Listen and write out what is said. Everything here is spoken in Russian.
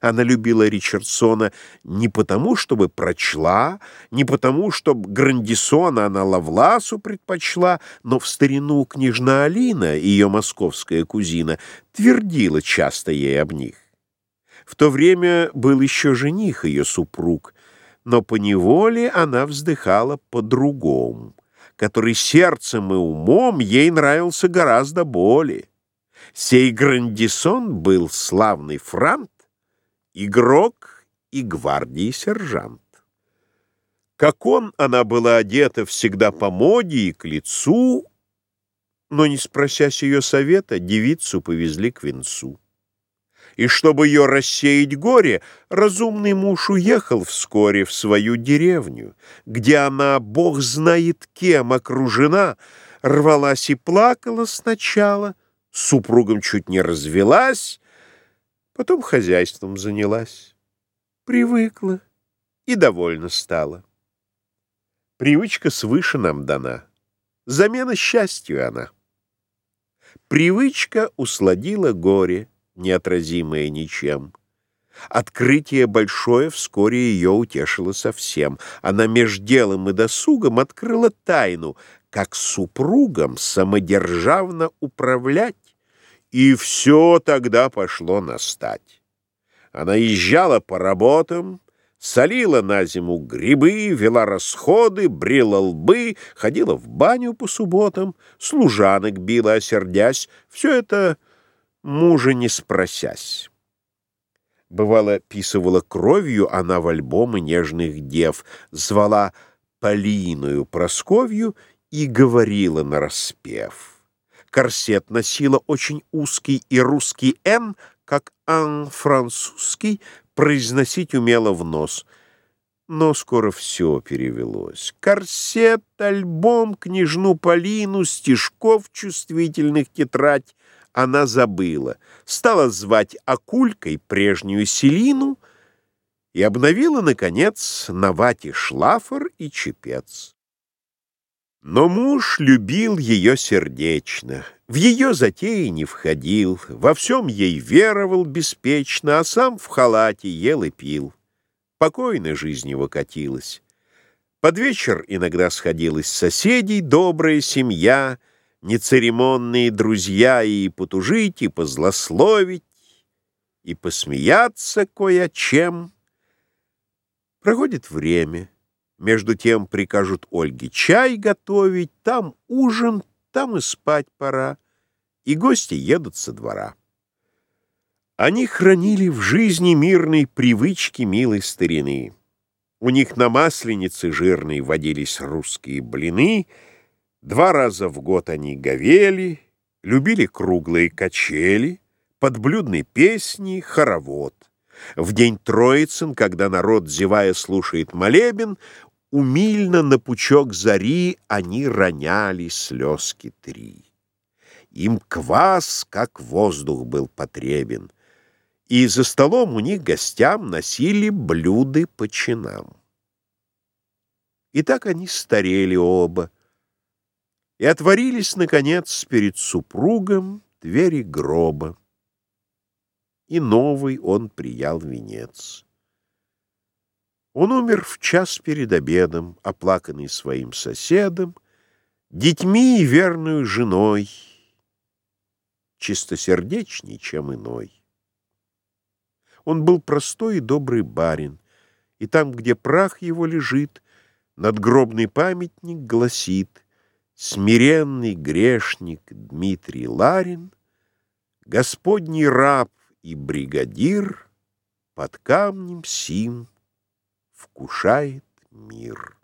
Она любила Ричардсона не потому, чтобы прочла, не потому, чтобы Грандисона она Лавласу предпочла, но в старину княжна Алина, ее московская кузина, твердила часто ей об них. В то время был еще жених ее супруг, но поневоле она вздыхала по-другому, который сердцем и умом ей нравился гораздо более. Сей Грандисон был славный франт, игрок и гвардии сержант. Как он, она была одета всегда по моде и к лицу, но, не спросясь ее совета, девицу повезли к венцу. И чтобы ее рассеять горе, разумный муж уехал вскоре в свою деревню, где она, бог знает кем, окружена, рвалась и плакала сначала, супругом чуть не развелась, Потом хозяйством занялась. Привыкла и довольна стала. Привычка свыше нам дана. Замена счастью она. Привычка усладила горе, неотразимое ничем. Открытие большое вскоре ее утешило совсем. Она меж делом и досугом открыла тайну, как супругам самодержавно управлять и все тогда пошло на стать. Она езжала по работам, солила на зиму грибы, вела расходы, брила лбы, ходила в баню по субботам, служанок била, осердясь, все это мужа не спросясь. Бывало, писывала кровью она в альбомы нежных дев, звала Полиную Просковью и говорила нараспев корсет носила очень узкий и русский «Н», как «ан» французский, произносить умела в нос. Но скоро все перевелось. Корсет, альбом, княжну Полину, стишков чувствительных тетрадь она забыла. Стала звать Акулькой прежнюю Селину и обновила, наконец, на вате шлафор и чепец. Но муж любил ее сердечно, в ее затеи не входил, во всем ей веровал беспечно, а сам в халате ел и пил. Покойно жизнь его катилась. Под вечер иногда сходилась соседей добрая семья, нецеремонные друзья и потужить, и позлословить, и посмеяться кое о чем. Проходит время — между тем прикажут Ольге чай готовить, там ужин, там и спать пора, и гости едут со двора. Они хранили в жизни мирной привычки милой старины. У них на масленице жирной водились русские блины, два раза в год они говели, любили круглые качели, подблюдные песни, хоровод. В день Троицын, когда народ, зевая, слушает молебен, Умильно на пучок зари они роняли слезки три. Им квас, как воздух, был потребен, и за столом у них гостям носили блюды по чинам. И так они старели оба, и отворились, наконец, перед супругом двери гроба, и новый он приял венец. Он умер в час перед обедом, оплаканный своим соседом, детьми и верную женой, чистосердечней, чем иной. Он был простой и добрый барин, и там, где прах его лежит, надгробный памятник гласит «Смиренный грешник Дмитрий Ларин, Господний раб и бригадир под камнем сим» вкушает мир.